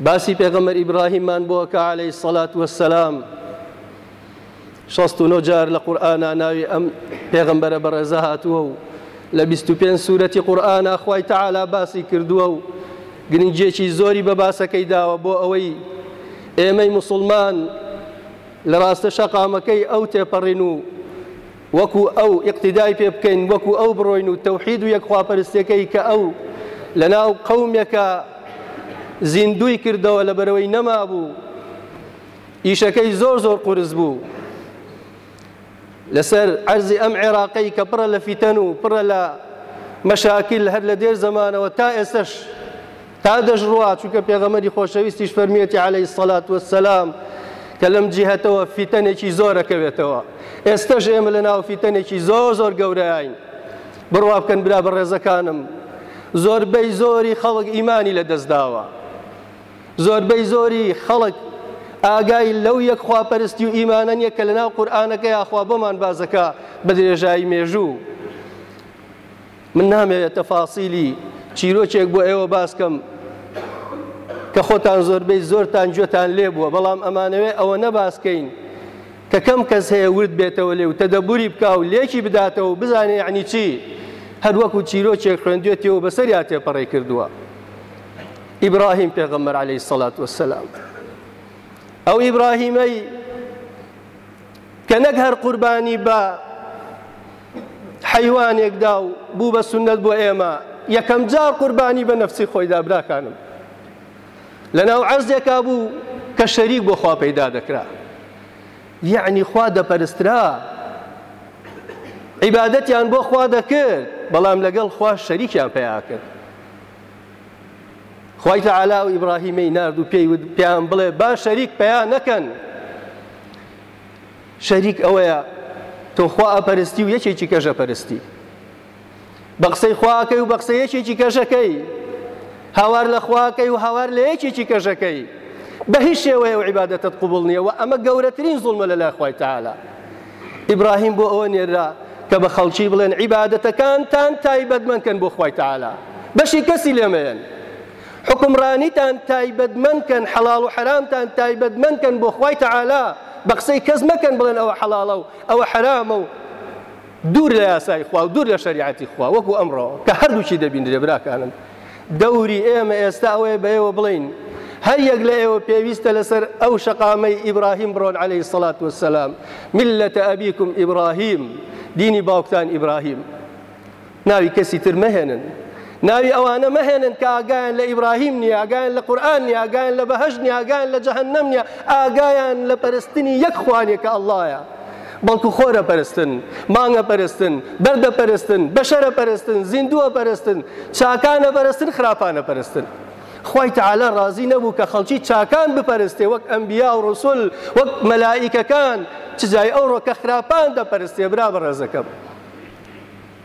باسی پێغەمبەر ئیبراهیممان بۆ کە عەلەی سەلات وەسەلام شەست و نۆ جار لە قورآنا ناوی ئەم پێغەمبەرە بەڕێزە هاتووە و لە بیست و پێنج سوورەتی قورآنا خوای تەعالا باسی کردووە و گرنگیەکی زۆری بە باسەکەی داوە بۆ ئەوەی ئێمەی مسلمان لە ڕاستە شەقامەکەی ئەو تێپەڕین و وەکو ئەو ئیقتیدای پێ بکەین وەکو ئەو بڕۆین و تەوحید و یەک خوا پەرستیەکەی کە ئەو لەناو قەومێکا زیندووی کردەوە لەبەرەوەی نەمابوو ئیشەکەی زۆر زۆر قورس بوو لەسەر عەرزی ئەم عێراقەی کە پڕە لە فیتەن و پڕە لە مەشاکل هەر لە دێر زەمانەوە تا ئێستش تا دەشڕوا، چونکە پێغەمبەری خۆشەویستیش فەرموویەتی علیە الصلوە و السلام کە لەم جیهەتەوە فیتەنێکی زۆر ئەکەوێتەوە، ئێستەش ئێمە لە ناو فیتەنێکی زۆر زۆر گەورەین، بڕوا بکەن برا بەڕێزەکانم زۆربەی زۆری خەڵک ئیمانی لە دەستداوە، زۆربەی زۆری خەڵک ئاگای لەو یەک خواپەرستی و ئیمانە نیە کە لەناو قورئانەکە یاخوا بۆمان بازەکە بە درێژایی مێژوو. من نامەوێت تەفاسیلی چیرۆکێک بۆ ئێوە باس کەم کە خۆتان زۆربەی زۆرتان گوێتان لێ بووە بەڵام ئەمانەوێ ئەوە نەباسکەین کە کەم کەس هەیە ورد بێتەوە لێ و تەدەبوری بکا و لێکی بداتەوە و بزانێ یعنی چی هەر وەکو چیرۆکێک خوێندوێتی و بەسەریا تێپەڕی کردووە ئیبراهیم پێغەمبەر عەلەیهی سەڵات وەسەلام ئەو ئیبراهیمەی کە نەک هەر قوربانی بە حەیوانێک دا و بوو بە سوننەت بۆ ئێمە یەکەم جار قوربانی بە نەفسی خۆیدا براکانم لەناو عەرزێکا بوو کە شەریک بۆ خوا پەیدا دەکرا یعنی خوا دەپەرسترا عیبادەتیان بۆ خوا دەکرد بەڵام لەگەڵ خوا شەریکیان پیا کرد خوای تەعالا ئەو ئیبڕاهیمەی نارد و پێی وت پێیان بڵێ با شەریک پەیا نەکەن شەریک ئەوەیە تۆ خوا ئەپەرستی و یەکێکی کەژە پەرستی بە قسەی خواکەی و بە قسە یەکێکی کەژەکەی هاوار لە خواکەی و هاوار لە یەکێکی کەژەکەی بە هیچ شێوەیە و عیبادەتت قوبڵ نییە و ئەمە گەورەترین زوڵمە لە لای خوای تەعالا ئیبراهیم بۆ ئەوە نێررا کە بە خەڵکی بڵێن عیبادەتەکانتان تایبەتمەند کەن بۆ خوای تەعالا بەشی کەسی لێ مەیەن حوکمڕانیتان تایبەتمەند کەن حەڵاڵ و حەرامتان تایبەتمەند کەن بۆ خوای تەعالا بە قسەی کەس مەکەن بڵێن ئەوە حەڵاڵە و ئەوە حەرامە و دوور لە یاسای خوا و دوور لە شەریعەتی خوا وەکو ئەمڕۆ کە هەردووکی دەبینرێ براکانم دەوری ئێمە ئێستا ئەوەیە بە ئێوە بڵێین هەر یەک لە ئێوە پێویستە لەسەر ئەو شەقامەی ئیبراهیم بڕۆن عەلەیهی الصڵات والسلام ملەتە ئەبیکم ئیبراهیم دینی باوکتان ئیبراهیم ناوی کەسی تر مەهێنن ناوی ئەوانە مەهێنن کە ئاگایان لە ئیبراهیم نییە ئاگایان لە قورئان نییە ئاگایان لە بەهەشت نییە ئاگایان لە جەهەنەم نییە ئاگایان لە پەرستنی یەک خوانێکە ئەڵڵایە بەڵکو خۆرە پەرستن، مانگە پەرستن، بەردە پەرستن، بەشەرە پەرستن، زیندووە پەرستن، چاکانە پەرستن، خراپانە پەرستن. خوای تەعالا ڕازی نەبوو کە خەڵکی چاکان بپەرستێ وەک ئەنبیا و ڕسول، وەک مەلائیکەکان، چ جای ئەوڕۆ کە خراپان دەپەرستێ برا بەڕێزەکەم.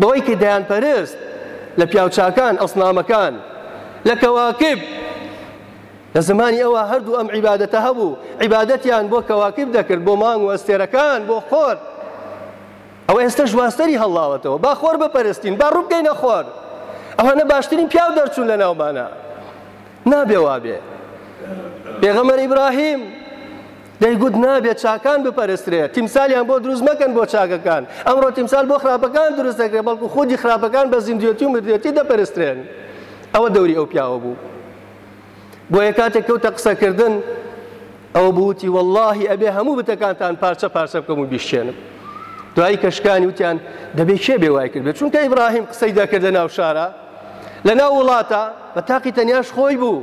بەوەی کە دەیانپەرست لە پیاوچاکان، ئەسنامەکان، لە کەواکب، لە زمانی ئەوا هەردوو ئەم عیبادەتە هەبوو، عیبادەتیان بۆ کەواکب دەکرد، بۆ مانگ و ئەستێرەکان، بۆ خۆر. ئەوە ئێستەش واستەری هەڵڵاوەتەوە، با خۆر بپەرستین، با ڕووبکەینە خۆر، ئەوانە باشترین پیاو دەرچوون لە ناومانا. نابێ وابێ. پێغەمبەر ئیبراهیم. دەیگوت نابێت چاکان بپەرسترێت تیمسالیان بۆ دروست مەکەن بۆ چاکەکان ئەمڕۆ تیمسال بۆ خراپەکان دروست دەکرێت بەڵکو خودی خراپەکان بە زیندوێتی و مردوێتی دەپەرسترێن ئەوە دەوری ئەو پیاوە بوو بۆیە کاتێک کەوتە قسەکردن ئەوە بوتی واللهی ئەبێ هەموو بتەکانتان پارچە پارچە بکەم و بیشێنم دوایی کەشکانی وتیان دەبێ کێ بێ وای کرد بێت چونکە ئیبراهیم قسەی دەکردە ناو شارە لە ناو وڵاتە بە تاقی تەنیاش خۆی بوو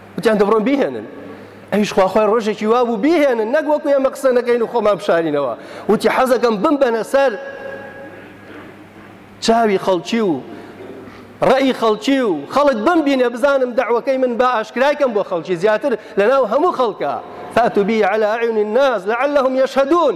وتیان دەبڕۆن بیهێنن ئەویش خواخوای ڕۆژێکی وا بوو بیهێنن نەک وەکو ئێمە قسە نەکەین و خۆمان بشارینەوە وتی حەزەکەم بم بەنە سەر چاوی خەڵکی و ڕێی خەڵکی و خەڵک بم بینە بزانم داوەکەی من بە ئاشکرایکەم بۆ خەڵکی زیاتر لەناو هەموو خەڵکە فاتوبی على عین الناس لعلهم يشهدون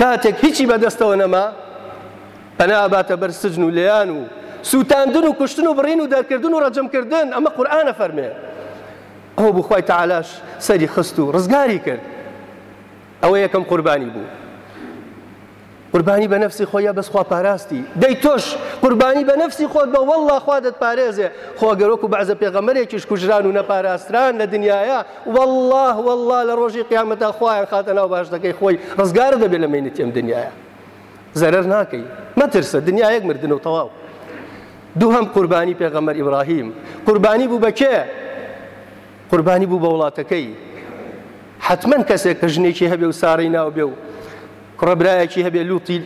کاتێک هیچی بە دەستەوە نەما، پەنا ئەباتە بەر سجن و لێیان و سووتاندن و کوشتن و بڕین و دەرکردن و ڕەجم کردن، ئەمە قورئان ئەفەرمێ. ئەوە بوو خوای تەعالاش سەری خست و ڕزگاری کرد. ئەوە یەکەم قوربانی بوو. قوربانی بە نەفسی خۆیە بەس خوا پاراستی. دەی تۆش قوربانی بە نەفسی خۆت بە وەڵڵا خوا دەتپارێزێ. خۆ ئەگەر وەکو بەعزە پێغەمبەرێکیش کوژران و نەپاراستران لە دنیایە، وەڵڵا وەڵڵا لە ڕۆژی قیامەتا خوایان خاتە ناو باشتەکەی خۆی ڕزگارە دەبێت لە مینەتی ئەم دنیاە زەرەر ناکەی مەترسە دنیا یەک مردن و تەواو دووهم قوربانی پێغەمەر ئیبراهیم قوربانی بوو بەکێ قوربانی بوو بە وڵاتەکەی حتمما کەسێک کە ژنێکی هەبێ و سارەی ناو بێ و کوڕە برایەکی هەبێ لوتی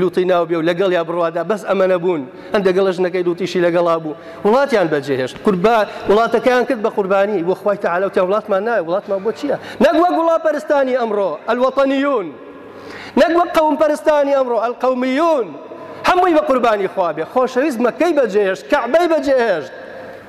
لوتی ناوبێ و لەگەڵیا بڕوادا بەس ئەمە نەبوون هەن دەگەڵە ژنەکەی لوتیشی لەگەڵا بوو وڵاتیان بەجێهێشت قوربا وڵاتەکەیان کرد بە قوربانی بۆ خخوای تەعاالوتیان وڵاتمان نایە وڵاتمان بۆ چییە نەگووە گوڵا پەرستانی ئەمڕۆ ئەلوەتەنیون نەگووە قەوم پەرستانی ئەمڕۆ ئەلقەومیون هەمووی بە قوربانی خوا بێ خۆشەویست مەکەی بەجێهێشت کەعبەی بەجێهێشت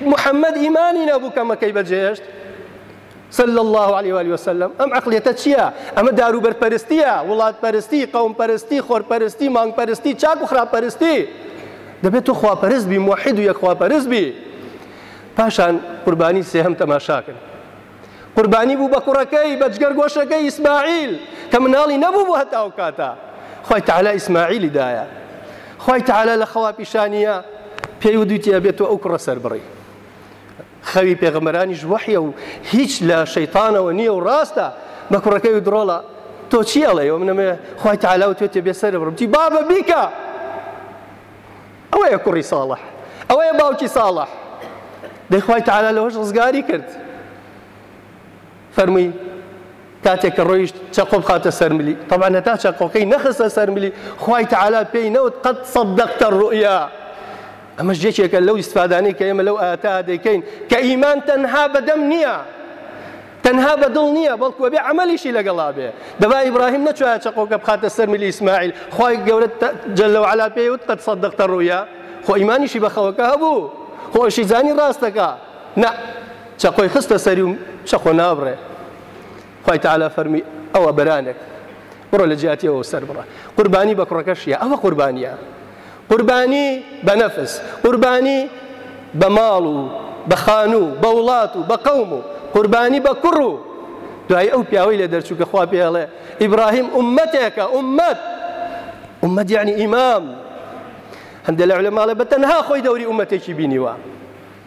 محمد ئیمانی نەبوو کە مەکەی بەجێهێشت صلی الله علیه و آله وسلم ئەم عقلیەتە چییە ئەمە داروبەر پەرستیە وڵات پەرستی قوم پەرستی خۆر پەرستی مانگ پەرستی چاک و خراپ پەرستی دەبێت تۆ خواپەرست بی موحید و یەک خواپەرست بی پاشان قوربانی سێهەم تەماشاکن قوربانی بوو بە کوڕەکەی بە جگەر گۆشەکەی ئیسماعیل کە مناڵی نەبوو بۆ هەتا ئەو کاتە خوای تەعالا ئیسماعیلی دایە خوای تەعالا لە خەوا پیشانیە پێی ودویتی ئەبێت تۆ ئەو کوڕە سەربڕی خەوی پێغەمەرانیش وەحیە و هیچ لە شەیتانەوە نییە و ڕاستە بە کوڕەکەی و دڕۆڵە تۆ چی ئەڵێ ئەو منەمێ خوای تەعالا و توێتێ بێ سەربڕم تی بابە بیکە ئەوەیە کوڕی ساڵح ئەوەیە باوکی ساڵح دەی خوای تەعالا لەوەش ڕزگاری کرد فەرمووی کاتێک کە ڕۆیشت چەقۆ بخاتە سەرملی طبعا هەتا چەقۆکەی نەخستە سەرملی خوای تەعالا پێی نەوت قەت صدقتە الرؤیا ئەمەش یەکێکە لەو ئیسفادانەی کە ئێمە لەو ئاتا دەکەین کە ئیمان تەنها بەدەم نییە تەنها بە دڵ نیە بەڵکو ئەبێ عەمەلیشی لەگەڵا بێ دەبا ئیبراهیم نەچوایە چەقۆکە بخاتە سەر ملی ئیسماعیل خوای گەورە جل و علا پێی وت قد صدقت الرؤیا خۆ ئیمانیشی بە خەوەکە هەبوو خۆ ئەوشی زانی ڕاستەکا نا چەقۆی خستە سەری و چەقۆ نابڕێ خوای تعالی فەرمی ئەوە بەرانێک بڕۆ لە جیاتی ئەوە سەر بڕە قوربانی بە کوڕەکەشیە ئەوە قوربانیە قوربانی بە نەفس، قوربانی بە ماڵ و بە خانوو و بە وڵات و بە قەوم و قوربانی بە کوڕ و دوایی ئەو پیاوەی لێ دەرچوو کە خوا پێی ئەڵێ ئیبراهیم ئوممەتێکە ئوممەت ئوممەت یەعنی ئیمام هەندێ لە عولەما ئەڵێ بە تەنها خۆی دەوری ئوممەتێکی بینیوە.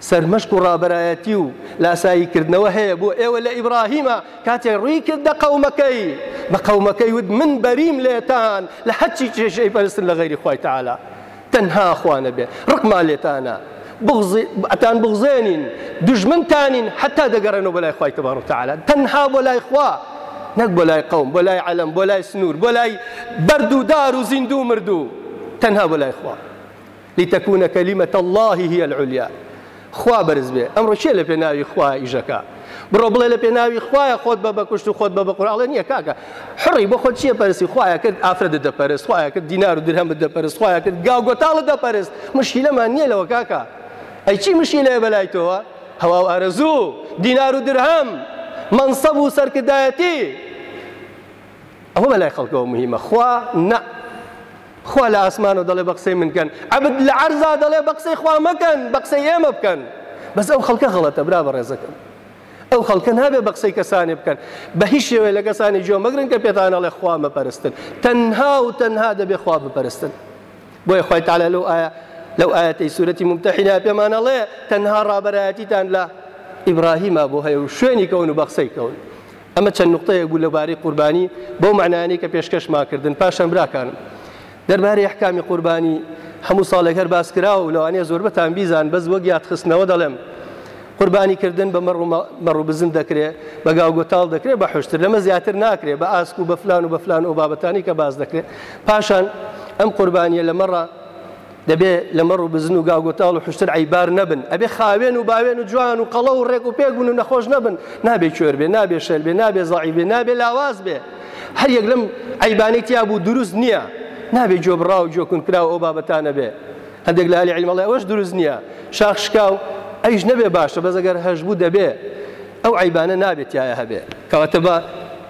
سەرمەشق و ڕابەرایەتی و لاسایی کردنەوە هەیە بۆ ئێوە لە ئیبڕاهیمە کاتێ ڕووی کردە قەومەکەی بە قەومەکەی وت من بەریم لێتان لە هەرچی کێشەی پەرستن لە غەیری خوای تەعالا تەنها خوا نەبێ ڕقمان لێتانە بغزی ئەتان بغزێنین دژمنتانین حتا دەگەڕێنەوە بەلای خوای تبارک تعالی تەنها بۆ لای خوا نەک بۆ لای قەوم بۆ لای عەلەم بۆ لای سنوور بۆ لای بەرد و دار و زیندوو مردوو تەنها بۆ لای خوا لتکون کلمة اللە هی العلیا خوا بەرز بێ ئەمڕۆ کێ لەپێناوی خوا ئیشەکا بڕۆ بڵێ لەپێناوی خوایە خۆت بە بەکوشت و خۆت بە بەقور ئەڵێ نییە کاکە حڕی بۆ خۆت چییە پەرسی خوایە کرد ئافرەتت دەپەرست خوایە کرد دینار و درهەمت دەپەرست خوایە کرد گاو گۆتاڵت دەپەرست مشکیلەمان نییە لەوە کاکە ئەی چی مشکیلەیە بەلای تۆوە هەوا و ئارەزوو دینار و درهەم مەنسەب و سەرکردایەتی ئەوە بەلای خەڵکەوە مهمە خوا نە خوا لە ئاسمانەوە دەڵێ بە قسەی من کەن، عەبد لە عەرزا دەڵێ بە قسەی خوا مەکەن، بە قسەی ئێمە بکەن. بەس ئەو خەڵکە غەڵەتە برا بەڕێزەکەم. ئەو خەڵکە نابێ بە قسەی کەسانێ بکەن. بە هیچ شێوەیە لە کەسانی گوێ مەگرن کە پێتان ئەڵێ خوا مەپەرستن. تەنها و تەنها دەبێ خوا بپەرستن. بۆیە خوای تەعالا لەو ئایا لەو ئایەتەی سورەتی ممتحنە پێمان ئەڵێ تەنها ڕابەرایەتیتان لە ئیبراهیمە بۆ هەیە و شوێنی کەون و بە قسەی کەون. ئەمە چەند نوقتەیەک بوو لەبارەی قوربانی بەو مەعنایانەی کە پێشکەشمان کردن، پاشان براکانم دەربارەی ئەحکامی قوربانی هەموو ساڵێک هەر باس کراوە و لەوانەیە زۆربەتان بیزان بەس وەک یادخستنەوە دەڵێم قوربانی کردن بە مەڕ و مەڕ و بزن دەکرێ بە گاو گۆتاڵ دەکرێ بە حوشتر لەمە زیاتر ناکرێ بە ئاسک و بە فلان و بە فلان ئەو بابەتانی کە باس دەکرێ پاشان ئەم قوربانییە لە مەڕە دەبێ لە مەڕ و بزن و گاو گۆتاڵ و حشتر عیبار نەبن ئەبێ خاوێن و باوێن و جوان و قەڵە و ڕێک و پێک بوون و نەخۆش نەبن نابێ کوێر بێ نابێ شێر بێ نابێ زەعیف بێ نابێ لاواز بێ هەر یەک لەم عیبانەی تیا بوو دروست نییە نابێ گوێ بڕا و گوێکون کرا و ئەو بابەتانە بێ هەندێک لە هەلی عیلمەڵێ ئەوەش دروست نییە شاخ شکاو ئەیش نەبێ باشە بەس ئەگەر هەش بوو دەبێ ئەو عیبانە نابێت تایە هەبێ کەواتە بە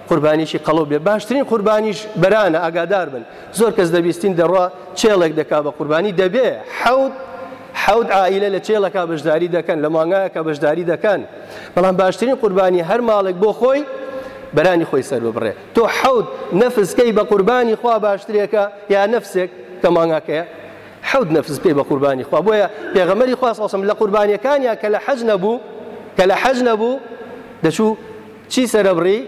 قوربانیی قەڵەو بێ باشترین قوربانیش بەرانە ئاگادار بن زۆر کەس دەبیستین دەڕوا چێڵێک دەکا بە قوربانی دەبێ حەوت حەوت عائیلە لە چێڵەکە بەشداری دەکەن لە مانگایەکە بەشداری دەکەن بەڵام باشترین قوربانی هەر ماڵێک بۆ خۆی بەرانی خۆی سەر ببڕێ تۆ حەوت نەفسکەی بە قوربانی خوا باشترێکە یا نەفسێک کە مانگاکەیە حەوت نەفس بکەی بە قوربانی خوا بۆیە پێغەمەری خواسەسم لە قوربانیەکانیان کە لە حەج نەبوو کە لە حەج نەبوو دەچوو چی سەرەبڕی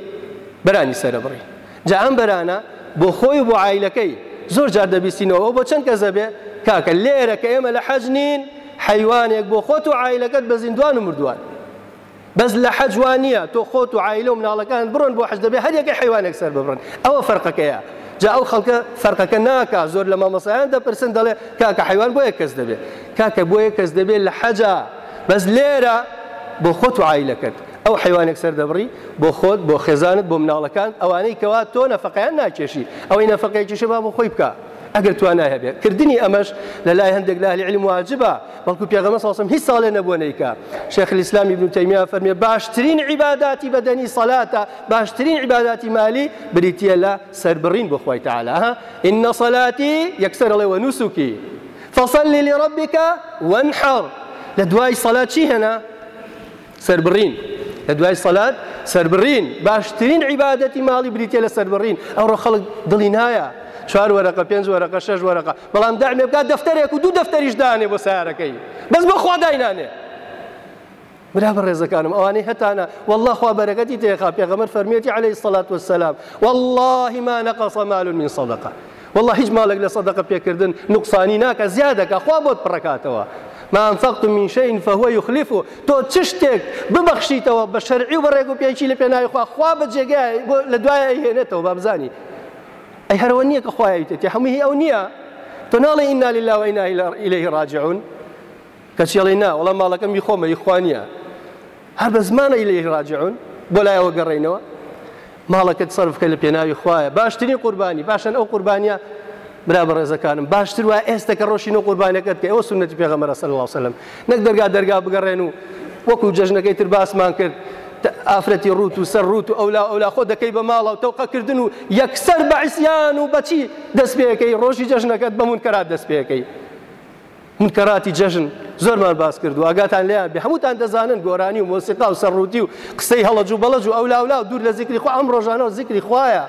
بەرانی سەرەبڕی جا ئەم بەرانە بۆ خۆی و بۆ عایلەکەی زۆر جار دەبیستینەوە ئەوە بۆ چەند کەس دەبێ کاکە لێرە کە ئێمە لە حەج نین حەیوانێک بۆ خۆت و عایلەکەت بە زیندوان و مردوان بەس لە حەج وا نییە تۆ خۆت و عایلە و مناڵەکانت بڕۆن بۆ حەج دەبێ هەر یەکەی حەیوانێک سەر ببڕن ئەوە فەرقەکەیە جا ئەو خەڵکە فەرقەکە ناکا زۆر لە مامەسایان دەپرسن دەڵێ کاکە حیوان بۆ یەک کەس دەبێت کاکە بۆ یەک کەس دەبێت لە حەجا بەس لێرە بۆ خۆت و عیلەکەت ئەو حەیوانێک سەردەبڕی بۆ خۆت بۆ خێزانت بۆ مناڵەکانت ئەوانەی کەوا تۆ نەفەقەیان ناکێشی ئەوەی نەفەقەیەکیشە با بۆ خۆی بکا ئەگەر توانای هەبێت کردنی ئەمەش لە لای هەندێک لە ئەهلی علم واجبە بەڵکو پێغەمبەر صلی الله علیه و هیچ ساڵێ نەبووە نەیکا شیخ الاسلام ابن تیمیه فەرمی باشترین عیباداتی بەدەنی صلاتە باشترین عیباداتی مالی بریتیە لە سەربڕین بۆ خوای تعالی ها ان صلاتی یەکسەر ئەڵێ و نوسکی فصل لربك وانحر لە دوای صلات چی هێنا سەربڕین لە دوای سەلات سەربڕین باشترین عیبادەتی ماڵی بریتە لە سەربڕین ئەوڕۆ خەڵک دڵی نایە چوار وەرەقە پێنج وەرەقە شەش وەرەقە بەڵام دامێ بکات دەفتەرێک و دوو دەفتەریش دانێ بۆ سارەکەی بەس بە خوا داینانێ برا بە ڕێزەکانم ئەوانەی هەتانە والله خوا بەرەکەتی تێخا پێغەمەر فەرمیێتی عليه سەلات وسلام واللهی ما نەقەسە مال من صدقە وەڵڵا هیچ ماڵێک لە سەدەقە پێکردن نوقسانی ناکا زیاد دەکا خوا بۆت پڕەکاتەوە ما انفقتم من شيء فهو يخلفه تۆ چ شتێک ببەخشیتەوە بە شەرعی و بە ڕێگ و پێکی لە پێناوی خوا خوا بە جێگای بۆ لە دوایە ئەیهێنێتەوە با بزانی ئەی هەرەوە نییە کە خوایەویتێتی هەمووی ئەو نییە تۆ ناڵێ ئینا لله و ئینا ئیلیه راجعون کەچی ئەڵێی نا وەڵا ماڵەکەم هی خۆمە هی خوا نییە هەر بە زمان ئیلەیه ڕاجعون بۆ لایەوە گەڕێینەوە ماڵەکەت سەرف بکە لە پێناوی خوایە باشترین قوربانی باشن ئەو قوربانیە برا بە ڕێزەکانم باشتر وای ئێستا کە ڕۆشین و قوربانەکەت کە ئەوە سنەتی پێغەمەرە سەر وسلم نەک دەرگا دەرگا بگەڕێن و وەکو جەژنەکەی تر باسمان کرد ئافرەتی ڕوت و سەر ڕوت و ئەولا ئەولا خۆ دەکەی بە ماڵە و تەوقەکردن و یەکسەر بەعسیان و بەچی دەستپێەکەی ڕۆژی جەژنەکەت بەمون کەرا دەستپێەکەی منکەراتی جەژن زۆرمان باس کردووە ئاگاتان لێیان بێ هەمووتان دەزانن گۆرانی و مۆسیقا و سەرڕووتی و قسەی هەڵەج و بەڵەج و ئەولاولا و دوور لە زیکری خوا ئەم ڕۆژانەوە زیکری خوایە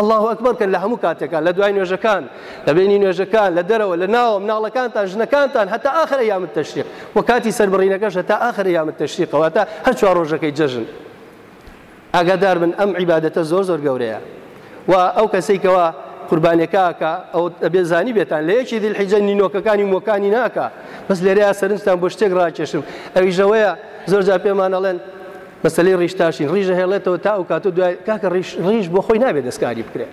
الله ئەکبەر کە لە هەموو کاتێکان لە دوای نوێژەکان لە بینی نوێژەکان لە دەرەوە لە ناوە مناڵەکانتان ژنەکانتان هەتا ئاخر یامت تەشتیق و کاتی سەربڕینەکەش هەتا ئاخر یامت تەشتیقەوە تا هەر چوار ڕۆژەکەی جەژن ئاگادار بن ئەم عیبادەتە زۆر زۆر گەورەیە و ئەو کەسەی کەوا قوربانیەکە ئەکا ئەو ئەبێ زانی بێتان لە یەکی ذی الحیجە نینۆکەکانی و مۆکانی ناکا بەس لێرەیا سەرنجتان بۆ شتێک ڕاکێشم ئەویش ئەوەیە زۆر جار پێمان ئەڵێن مەسلەی ڕیش تاشین ڕیژە هێڵێتەوە تا ئەو کاتە دوای کاکە ڕیش ڕیش بۆ خۆی نابێت دەستکاری بکرێت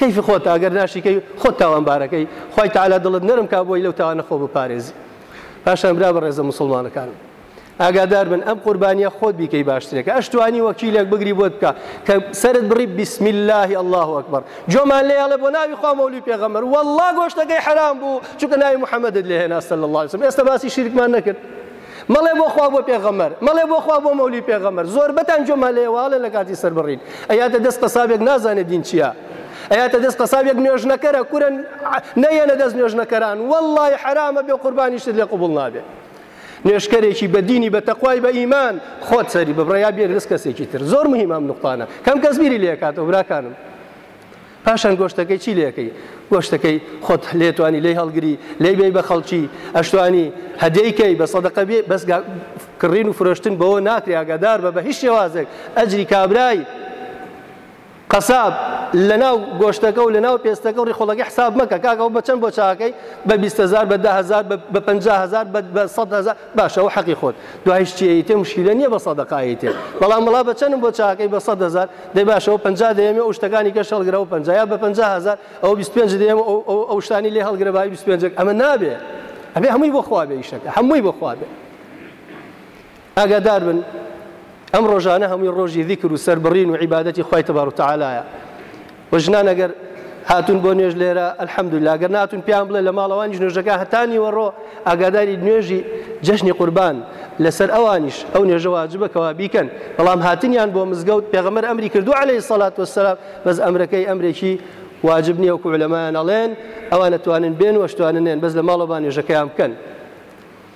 کەیفی خۆتە ئەگەر ناشیکەی خۆت تاوانبارەکەی خوای تەعالا دڵت نەرم کا بۆی لەو تاوانە خۆ بپارێزی پاشان برا بەڕێزە مسلمانەکان ئاگادار بن ئەم قوربانیە خۆت بیکەی باشترێکە ئەشتوانی وەکیلێک بگری بۆت بکە کە سرت بڕی بسم الله الله ئەکبەر جۆمان لێ هەڵێ بۆ ناوی خوا مەولی پێغەمبەر والله گۆشتەکەی حرام بوو چونکە ناوی محەممەدت لێ هێنا صلی الله عليه وسلم ئێستا باسی شیرکمان نەکرد مەڵێ بۆ خوا بۆ پێغەمبەر مەڵێ بۆ خوا بۆ مەولی پێغەمبەر زۆربەتان گوێمان لێیە واڵێن لە کاتی سەربڕین ئەیاتە دەست قەسابێک نازانێ دین چیە ئەیاتە دەست قەسابێک نوێژنەکەرە کورە نەیەنە دەست نوێژنەکەران وەڵڵای حەرامە بێ قوربانیشت لێ قبوڵ نابێت نوێشکەرێکی بە دینی بە تەخوای بە ئیمان خۆت سەری ببڕە یا بێگرس کەسێکی تر زۆر مهمام نقطانە کەم کەس بیری لێکاتەوە براکانم پاشان گۆشتەکەی چی لێکەی گۆشتەکەی خۆت لێتوانی لی هەڵگری لی بێی بە خەڵکی ئەشتوانی هەدیەی کەی بە سەدەقە بێ بەس کڕین و فرۆشتن بەوە ناکرێ ئاگادار بە بە هیچ شێوازێک ئەجری کابرای قەساب لەناو گۆشتەکە و لەناو پێستەکە و ڕیخۆڵەکە حساب مەکە کاکەەوە بە چەند بۆ چاکەی بە 20هزار بە دههزار بە 500هزار بە 100هزار باشە ئەوە حەقی خۆت دوایش چی ئەیتێ مشکیلە نییە بە سەدەقە ئەیتێ بەڵام وڵا بە چەنم بۆ چاکەی بە سەد هەزار دەی باشەوە پەنجا دەیەمێ ئەو شتەکانی کەش هەڵگرە و پەنجا یا بە پەنجا هەزار ئەو بیست پێنج دەیەم ئەو- ئەو ئەو شتانی لێ هەڵگرە بای بیست پێنجێک ئەمە نابێ ئەبێ هەمووی بۆ خوا بێ ئیشەکە هەمووی بۆ خوا بێ ئاگادار بن ئەم ڕۆژانە هەمووی ڕۆژی ذیکر و سەربڕین و عیبادەتی خوای تبارک و تعالیە وە ژنان ئەگەر هاتوون بۆ نوێژ لێرە الحمدللە گەر ناتون پیان بڵێ لە ماڵەوانیش نوێژەکە هەتا نیوەڕۆ ئاگاداری نوێژی جەژنی قوربان لەسەر ئەوانیش ئەو نوێژە واجبە کەوا بیکەن بەڵام هاتنیان بۆ مزگەوت پێغەمبەر ئەمری کردو عەلەی سەلات وسلام بەس ئەمرەکەی ئەمرێکی واجب نییە وکو لەمایان ئەڵێن ئەوانە توانن بێن وەشتواننێن بەس لە ماڵەوان نوێژەکەیان بکەن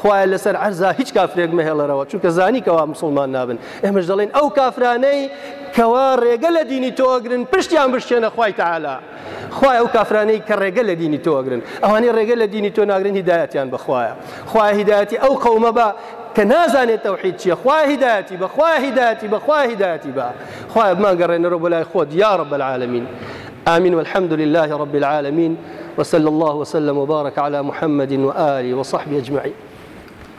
خوایە لەسەر عەرزا هیچ کافرێک مەهێڵەرەوە چونکە زانی کەوا مسوڵمان نابن ئێمەش دەڵێن ئەو کافرانەی کەوا ڕێگە لە دینی تۆ ئەگرن پشتیان بشتێنە خوای تعالا خوای ئەو کافرانەی کە ڕێگە لە دینی تۆ ئەگرن ئەوانەی ڕێگە لە دینی تۆ ناگرن هیدایەتیان بەخوایە خوای هیدایەتی ئەو قەومە بە کە نازانێت تەوحید چییە خوای هیدایەتی بە خوای هیدایەتی بە خوای هیدایەتی بە خوای بمانگەڕێنەرەوە بۆ لای خۆت یا رب العالمین آمین والحمد لله رب العالمین وصلى الله وسلم وبارك على محمد وآله وصحبه أجمعين